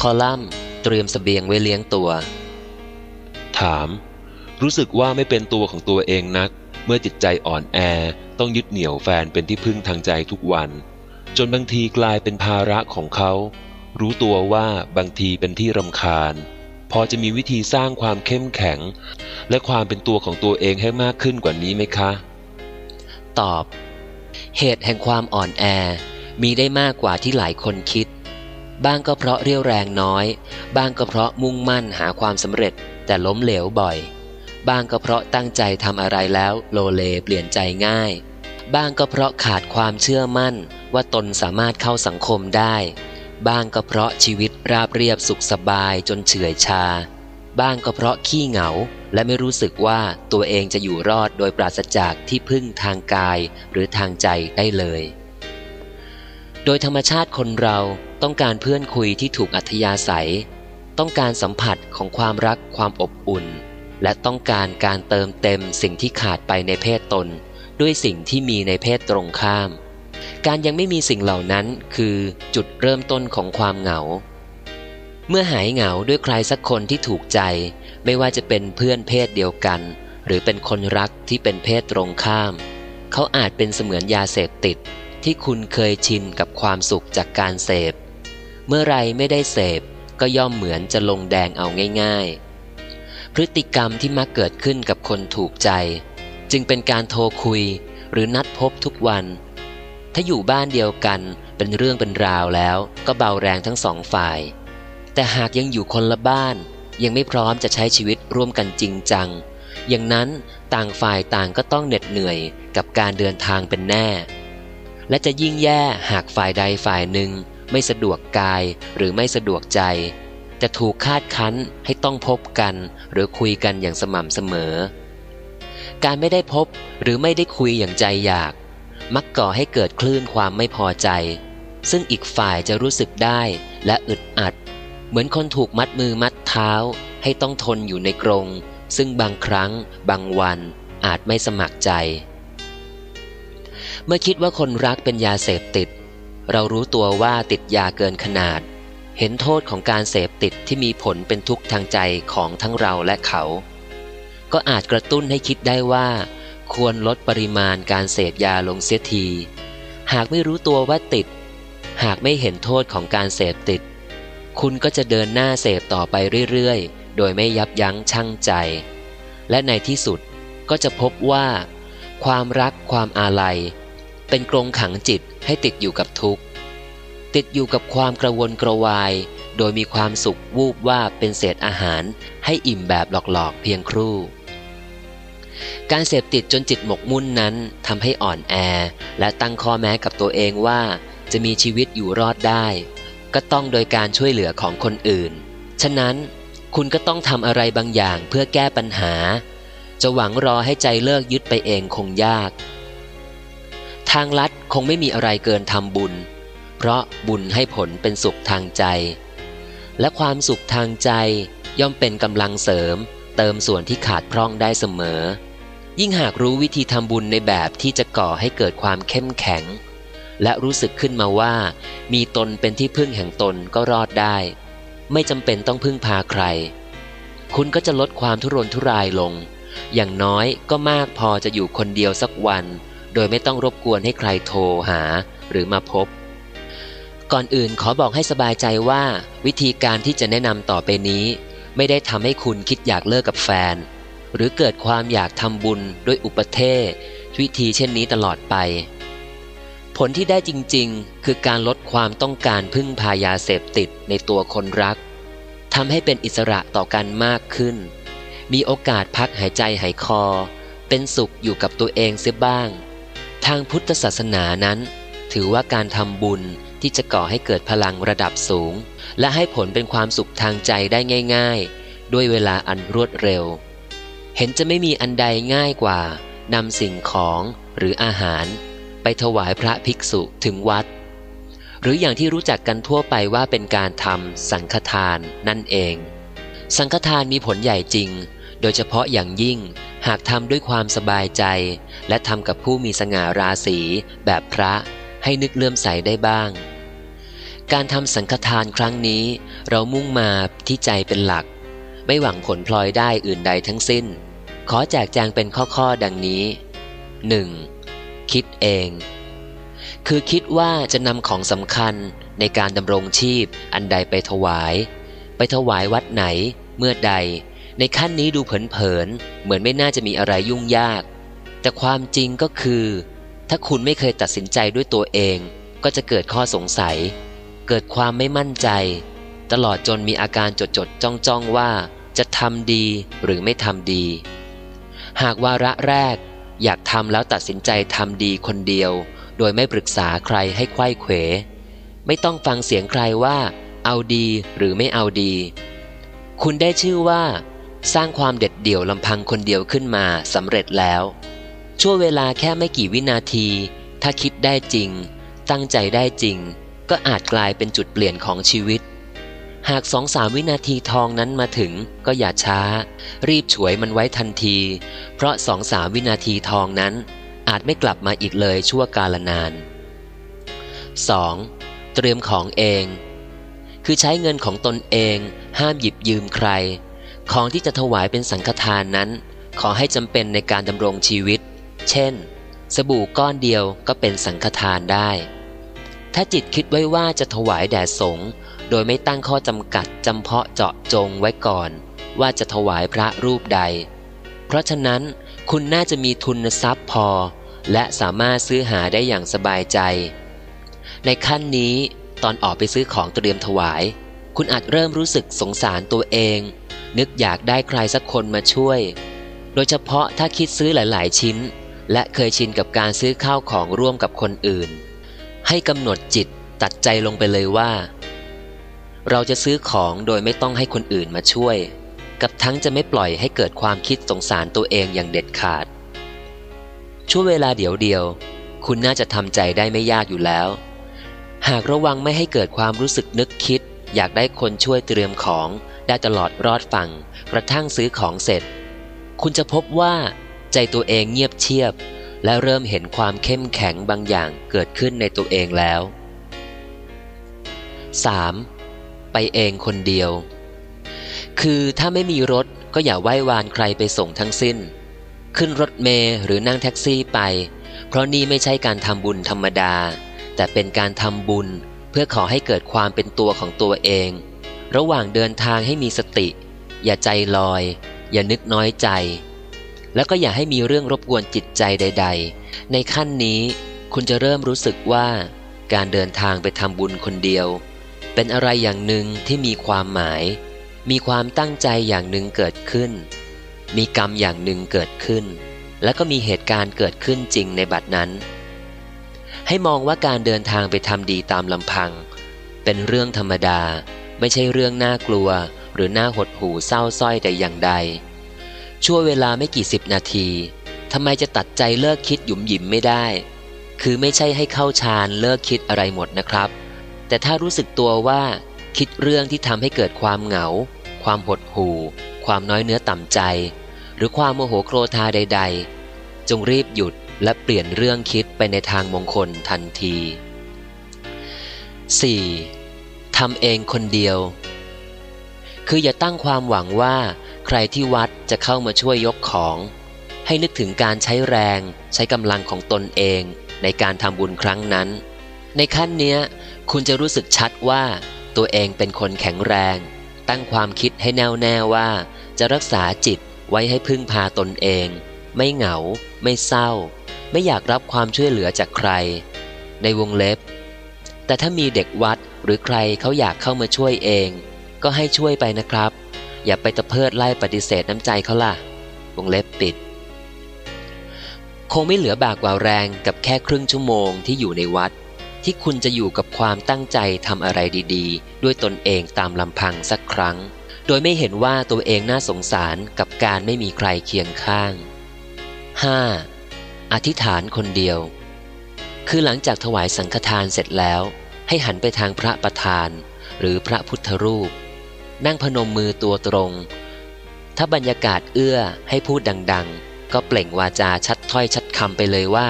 คอลัมน์เตรียมสเสบียงไว้เลี้ยงตัว ถาม รู้สึกว่าไม่เป็นตัวของตัวเองนัก เมื่อจิตใจอ่อนแอต้องยึดเหนี่ยวแฟนเป็นที่พึ่งทางใจทุกวัน จนบางทีกลายเป็นภาระของเขา รู้ตัวว่าบางทีเป็นที่รำคาญ พอจะมีวิธีสร้างความเข้มแข็ง และความเป็นตัวของตัวเองให้มากขึ้นกว่านี้ไหมคะ ตอบ เหตุแห่งความอ่อนแอมีได้มากกว่าที่หลายคนคิด บ้างก็เพราะเรี่ยวแรงน้อย บ้างก็เพราะมุ่งมั่นหาความสำเร็จแต่ล้มเหลวบ่อย บ้างก็เพราะตั้งใจทำอะไรแล้วโลเลเปลี่ยนใจง่าย บ้างก็เพราะขาดความเชื่อมั่นว่าตนสามารถเข้าสังคมได้ บ้างก็เพราะชีวิตราบเรียบสุขสบายจนเฉื่อยชา บ้างก็เพราะขี้เหงาและไม่รู้สึกว่าตัวเองจะอยู่รอดโดยปราศจากที่พึ่งทางกายหรือทางใจได้เลย โดยธรรมชาติคนเรา ต้องการเพื่อนคุยที่ถูกอัธยาศัย ต้องการสัมผัสของความรักความอบอุ่น และต้องการการเติมเต็มสิ่งที่ขาดไปในเพศตน ด้วยสิ่งที่มีในเพศตรงข้าม การยังไม่มีสิ่งเหล่านั้นคือจุดเริ่มต้นของความเหงา เมื่อหายเหงาด้วยใครสักคนที่ถูกใจ ไม่ว่าจะเป็นเพื่อนเพศเดียวกัน หรือเป็นคนรักที่เป็นเพศตรงข้าม เขาอาจเป็นเสมือนยาเสพติดที่คุณเคยชินกับความสุขจากการเสพ เมื่อไรไม่ได้เสพก็ย่อมเหมือนจะลงแดงเอาง่าย ๆ พฤติกรรมที่มักเกิดขึ้นกับคนถูกใจ จึงเป็นการโทรคุยหรือนัดพบทุกวัน ถ้าอยู่บ้านเดียวกันเป็นเรื่องเป็นราวแล้วก็เบาแรงทั้งสองฝ่าย แต่หากยังอยู่คนละบ้าน ยังไม่พร้อมจะใช้ชีวิตร่วมกันจริงจัง อย่างนั้นต่างฝ่ายต่างก็ต้องเหน็ดเหนื่อยกับการเดินทางเป็นแน่ และจะยิ่งแย่หากฝ่ายใดฝ่ายหนึ่ง ไม่สะดวกกายหรือไม่สะดวกใจ จะถูกคาดคั้นให้ต้องพบกันหรือคุยกันอย่างสม่ำเสมอ การไม่ได้พบหรือไม่ได้คุยอย่างใจอยาก มักก่อให้เกิดคลื่นความไม่พอใจ ซึ่งอีกฝ่ายจะรู้สึกได้และอึดอัด เหมือนคนถูกมัดมือมัดเท้า ให้ต้องทนอยู่ในกรง ซึ่งบางครั้ง บางวันอาจไม่สมัครใจ เมื่อคิดว่าคนรักเป็นยาเสพติด เรารู้ตัวว่าติดยาเกินขนาด เห็นโทษของการเสพติดที่มีผลเป็นทุกข์ทางใจของทั้งเราและเขา ก็อาจกระตุ้นให้คิดได้ว่า ควรลดปริมาณการเสพยาลงเสียที หากไม่รู้ตัวว่าติด หากไม่เห็นโทษของการเสพติด คุณก็จะเดินหน้าเสพต่อไปเรื่อยๆ โดยไม่ยับยั้งชั่งใจ และในที่สุดก็จะพบว่า ความรักความอาลัย เป็นกรงขังจิตให้ติดอยู่กับทุกข์ ติดอยู่กับความกระวนกระวาย โดยมีความสุขวูบว่าเป็นเศษอาหาร ให้อิ่มแบบหลอกๆเพียงครู่ การเสพติดจนจิตหมกมุ่นนั้นทำให้อ่อนแอ และตั้งข้อแม้กับตัวเองว่า จะมีชีวิตอยู่รอดได้ ก็ต้องโดยการช่วยเหลือของคนอื่น ฉะนั้นคุณก็ต้องทำอะไรบางอย่างเพื่อแก้ปัญหา จะหวังรอให้ใจเลิกยึดไปเองคงยาก ทางลัดคงไม่มีอะไรเกินทำบุญ เพราะบุญให้ผลเป็นสุขทางใจ และความสุขทางใจย่อมเป็นกำลังเสริม เติมส่วนที่ขาดพร่องได้เสมอ ยิ่งหากรู้วิธีทำบุญในแบบที่จะก่อให้เกิดความเข้มแข็ง และรู้สึกขึ้นมาว่า มีตนเป็นที่พึ่งแห่งตนก็รอดได้ ไม่จำเป็นต้องพึ่งพาใคร คุณก็จะลดความทุรนทุรายลง อย่างน้อยก็มากพอจะอยู่คนเดียวสักวัน โดยไม่ต้องรบกวนให้ใครโทรหาหรือมาพบ ก่อนอื่นขอบอกให้สบายใจว่า วิธีการที่จะแนะนำต่อไปนี้ ไม่ได้ทำให้คุณคิดอยากเลิกกับแฟน หรือเกิดความอยากทำบุญด้วยอุปเทศวิธีเช่นนี้ตลอดไป ผลที่ได้จริง ๆ คือการลดความต้องการพึ่งพายาเสพติดในตัวคนรักทำให้เป็นอิสระต่อกันมากขึ้น มีโอกาสพักหายใจหายคอ เป็นสุขอยู่กับตัวเองเสียบ้าง ทางพุทธศาสนานั้น ถือว่าการทำบุญที่จะก่อให้เกิดพลังระดับสูง และให้ผลเป็นความสุขทางใจได้ง่าย ๆ ด้วยเวลาอันรวดเร็ว เห็นจะไม่มีอันใดง่ายกว่านำสิ่งของหรืออาหาร ไปถวายพระภิกษุถึงวัด หรืออย่างที่รู้จักกันทั่วไปว่าเป็นการทำสังฆทานนั่นเอง สังฆทานมีผลใหญ่จริง โดยเฉพาะอย่างยิ่งหากทำด้วยความสบายใจ และทำกับผู้มีสง่าราศีแบบพระให้นึกเลื่อมใสได้บ้าง การทำสังฆทานครั้งนี้ เรามุ่งมาที่ใจเป็นหลัก ไม่หวังผลพลอยได้อื่นใดทั้งสิ้น ขอแจกแจงเป็นข้อๆดังนี้ 1. คิดเอง คือคิดว่าจะนำของสำคัญในการดำรงชีพอันใดไปถวาย ไปถวายวัดไหนเมื่อใด ในขั้นนี้ดูเผินๆเหมือนไม่น่าจะมีอะไรยุ่งยาก แต่ความจริงก็คือ ถ้าคุณไม่เคยตัดสินใจด้วยตัวเอง ก็จะเกิดข้อสงสัย เกิดความไม่มั่นใจ ตลอดจนมีอาการจดจดจ้องจ้องว่า จะทำดีหรือไม่ทำดี หากวาระแรก อยากทำแล้วตัดสินใจทำดีคนเดียว โดยไม่ปรึกษาใครให้ไขว้เขว ไม่ต้องฟังเสียงใครว่า เอาดีหรือไม่เอาดี คุณได้ชื่อว่า สร้างความเด็ดเดี่ยวลำพังคนเดียวขึ้นมาสำเร็จแล้ว ชั่วเวลาแค่ไม่กี่วินาที ถ้าคิดได้จริง ตั้งใจได้จริง ก็อาจกลายเป็นจุดเปลี่ยนของชีวิต หากสองสามวินาทีทองนั้นมาถึงก็อย่าช้า รีบฉวยมันไว้ทันที เพราะสองสามวินาทีทองนั้น อาจไม่กลับมาอีกเลยชั่วกาลนาน 2. เตรียมของเอง คือใช้เงินของตนเอง ห้ามหยิบยืมใคร ของที่จะถวายเป็นสังฆทานนั้น ขอให้จำเป็นในการดำรงชีวิต เช่น สบู่ก้อนเดียวก็เป็นสังฆทานได้ ถ้าจิตคิดไว้ว่าจะถวายแด่สงฆ์โดยไม่ตั้งข้อจำกัดจำเพาะเจาะจงไว้ก่อน ว่าจะถวายพระรูปใด เพราะฉะนั้นคุณน่าจะมีทุนทรัพย์พอ และสามารถซื้อหาได้อย่างสบายใจ ในขั้นนี้ตอนออกไปซื้อของเตรียมถวาย คุณอาจเริ่มรู้สึกสงสารตัวเอง นึกอยากได้ใครสักคนมาช่วย โดยเฉพาะถ้าคิดซื้อหลาย ๆ ชิ้น และเคยชินกับการซื้อข้าวของร่วมกับคนอื่น ให้กำหนดจิตตัดใจลงไปเลยว่า เราจะซื้อของโดยไม่ต้องให้คนอื่นมาช่วย กับทั้งจะไม่ปล่อยให้เกิดความคิดสงสารตัวเองอย่างเด็ดขาด ช่วงเวลาเดียวเดียว คุณน่าจะทำใจได้ไม่ยากอยู่แล้ว หากระวังไม่ให้เกิดความรู้สึกนึกคิดอยากได้คนช่วยเตรียมของ ได้ตลอดรอดฟังกระทั่งซื้อของเสร็จ คุณจะพบว่าใจตัวเองเงียบเชียบ และเริ่มเห็นความเข้มแข็งบางอย่างเกิดขึ้นในตัวเองแล้ว 3. ไปเองคนเดียว คือถ้าไม่มีรถก็อย่าไหว้วานใครไปส่งทั้งสิ้น ขึ้นรถเมล์หรือนั่งแท็กซี่ไป เพราะนี่ไม่ใช่การทำบุญธรรมดา แต่เป็นการทำบุญเพื่อขอให้เกิดความเป็นตัวของตัวเอง ระหว่างเดินทางให้มีสติ อย่าใจลอย อย่านึกน้อยใจ แล้วก็อย่าให้มีเรื่องรบกวนจิตใจใด ๆ ในขั้นนี้คุณจะเริ่มรู้สึกว่า การเดินทางไปทำบุญคนเดียว เป็นอะไรอย่างหนึ่งที่มีความหมาย มีความตั้งใจอย่างหนึ่งเกิดขึ้น มีกรรมอย่างหนึ่งเกิดขึ้น และก็มีเหตุการณ์เกิดขึ้นจริงในบัดนั้น ให้มองว่าการเดินทางไปทำดีตามลำพัง เป็นเรื่องธรรมดา ไม่ใช่เรื่องน่ากลัว หรือน่าหดหู่เศร้าส้อยแต่อย่างใด ชั่วเวลาไม่กี่สิบนาทีทำไมจะตัดใจเลิกคิดหยุมหยิมไม่ได้ คือไม่ใช่ให้เข้าฌานเลิกคิดอะไรหมดนะครับ แต่ถ้ารู้สึกตัวว่า คิดเรื่องที่ทำให้เกิดความเหงา ความหดหู่ ความน้อยเนื้อต่ำใจ หรือความโมโหโกรธาใด ๆ จงรีบหยุดและเปลี่ยนเรื่องคิดไปในทางมงคลทันที 4. ทำเองคนเดียว คืออย่าตั้งความหวังว่าใครที่วัดจะเข้ามาช่วยยกของ ให้นึกถึงการใช้แรง ใช้กำลังของตนเองในการทำบุญครั้งนั้น ในขั้นเนี้ย คุณจะรู้สึกชัดว่าตัวเองเป็นคนแข็งแรง ตั้งความคิดให้แน่วแน่ว่า จะรักษาจิตไว้ให้พึ่งพาตนเอง ไม่เหงา ไม่เศร้า ไม่อยากรับความช่วยเหลือจากใคร ในวงเล็บ แต่ถ้ามีเด็กวัดหรือใครเขาอยากเข้ามาช่วยเอง ก็ให้ช่วยไปนะครับ อย่าไปตะเพิดไล่ปฏิเสธน้ำใจเขาล่ะวงเล็บปิด คงไม่เหลือบากกว่าแรงกับแค่ครึ่งชั่วโมงที่อยู่ในวัด ที่คุณจะอยู่กับความตั้งใจทำอะไรดีๆ ด้วยตนเองตามลำพังสักครั้ง โดยไม่เห็นว่าตัวเองน่าสงสารกับการไม่มีใครเคียงข้าง 5. อธิษฐานคนเดียว คือหลังจากถวายสังฆทานเสร็จแล้ว ให้หันไปทางพระประธาน หรือพระพุทธรูป นั่งพนมมือตัวตรง ถ้าบรรยากาศเอื้อให้พูดดังๆ ก็เปล่งวาจาชัดถ้อยชัดคำไปเลยว่า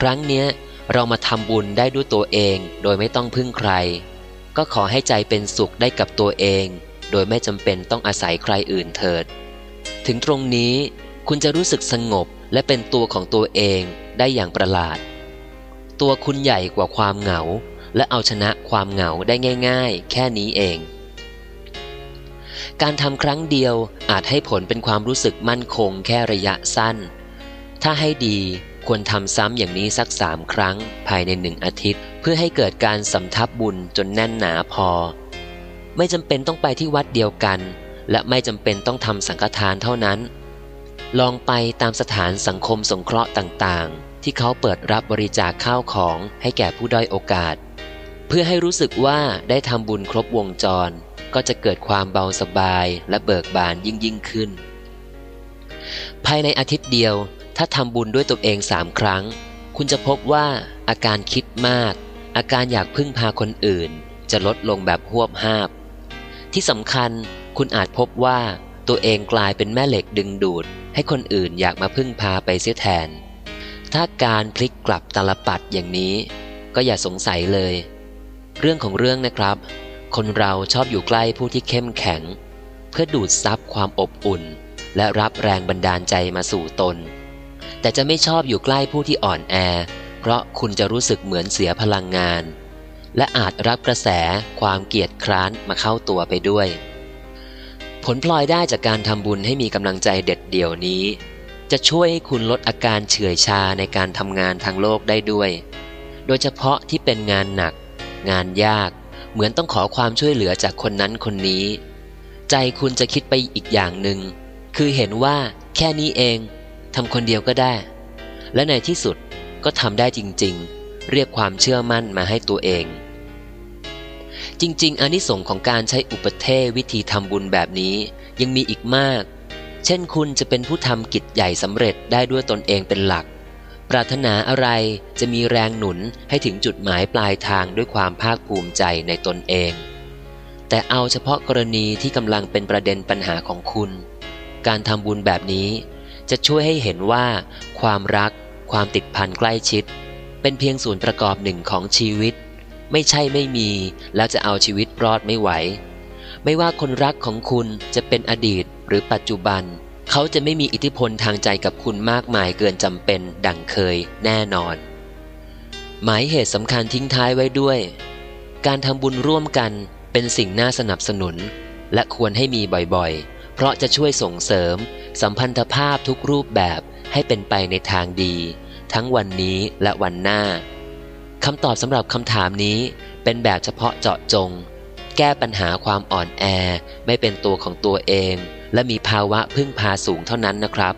ครั้งเนี้ยเรามาทำบุญได้ด้วยตัวเองโดยไม่ต้องพึ่งใคร ก็ขอให้ใจเป็นสุขได้กับตัวเอง โดยไม่จำเป็นต้องอาศัยใครอื่นเถิด ถึงตรงนี้คุณจะรู้สึกสงบและเป็นตัวของตัวเองได้อย่างประหลาด ตัวคุณใหญ่กว่าความเหงา และเอาชนะความเหงาได้ง่าย ๆ แค่นี้เอง การทำครั้งเดียวอาจให้ผลเป็นความรู้สึกมั่นคงแค่ระยะสั้น ถ้าให้ดีควรทำซ้ำอย่างนี้สักสามครั้งภายในหนึ่งอาทิตย์ เพื่อให้เกิดการสำทับบุญจนแน่นหนาพอ ไม่จำเป็นต้องไปที่วัดเดียวกัน และไม่จำเป็นต้องทำสังฆทานเท่านั้น ลองไปตามสถานสังคมสงเคราะห์ต่างๆ ที่เขาเปิดรับบริจาคข้าวของให้แก่ผู้ด้อยโอกาส เพื่อให้รู้สึกว่าได้ทำบุญครบวงจร ก็จะเกิดความเบาสบายและเบิกบานยิ่งยิ่งขึ้น ภายในอาทิตย์เดียวถ้าทำบุญด้วยตัวเองสามครั้ง คุณจะพบว่าอาการคิดมาก อาการอยากพึ่งพาคนอื่น จะลดลงแบบหวบห้าบ ที่สำคัญคุณอาจพบว่าตัวเองกลายเป็นแม่เหล็กดึงดูด ให้คนอื่นอยากมาพึ่งพาไปเสียแทน ถ้าการพลิกกลับตลปัดอย่างนี้ ก็อย่าสงสัยเลย เรื่องของเรื่องนะครับ คนเราชอบอยู่ใกล้ผู้ที่เข้มแข็ง เพื่อดูดซับความอบอุ่น และรับแรงบันดาลใจมาสู่ตน แต่จะไม่ชอบอยู่ใกล้ผู้ที่อ่อนแอ เพราะคุณจะรู้สึกเหมือนเสียพลังงาน และอาจรับกระแสความเกียดคร้านมาเข้าตัวไปด้วย ผลพลอยได้จากการทำบุญให้มีกำลังใจเด็ดเดี่ยวนี้ จะช่วยให้คุณลดอาการเฉื่อยชาในการทำงานทางโลกได้ด้วย โดยเฉพาะที่เป็นงานหนัก งานยาก เหมือนต้องขอความช่วยเหลือจากคนนั้นคนนี้ ใจคุณจะคิดไปอีกอย่างหนึ่ง คือเห็นว่าแค่นี้เองทำคนเดียวก็ได้ และในที่สุดก็ทำได้จริง ๆ เรียกความเชื่อมั่นมาให้ตัวเอง จริง ๆอานิสงค์ของการใช้อุปเทศวิธีทำบุญแบบนี้ยังมีอีกมาก เช่นคุณจะเป็นผู้ทำกิจใหญ่สำเร็จได้ด้วยตนเองเป็นหลัก ปรารถนาอะไรจะมีแรงหนุนให้ถึงจุดหมายปลายทางด้วยความภาคภูมิใจในตนเอง แต่เอาเฉพาะกรณีที่กำลังเป็นประเด็นปัญหาของคุณ การทำบุญแบบนี้จะช่วยให้เห็นว่า ความรัก ความติดพันใกล้ชิด เป็นเพียงส่วนประกอบหนึ่งของชีวิต ไม่ใช่ไม่มีแล้วจะเอาชีวิตรอดไม่ไหว ไม่ว่าคนรักของคุณจะเป็นอดีตหรือปัจจุบัน เขาจะไม่มีอิทธิพลทางใจกับคุณมากมายเกินจำเป็นดังเคยแน่นอน หมายเหตุสำคัญทิ้งท้ายไว้ด้วย การทำบุญร่วมกันเป็นสิ่งน่าสนับสนุน และควรให้มีบ่อยๆ เพราะจะช่วยส่งเสริม สัมพันธภาพทุกรูปแบบให้เป็นไปในทางดี ทั้งวันนี้และวันหน้าคำตอบสำหรับคำถามนี้เป็นแบบเฉพาะเจาะจง แก้ปัญหาความอ่อนแอ ไม่เป็นตัวของตัวเอง และมีภาวะพึ่งพาสูงเท่านั้นนะครับ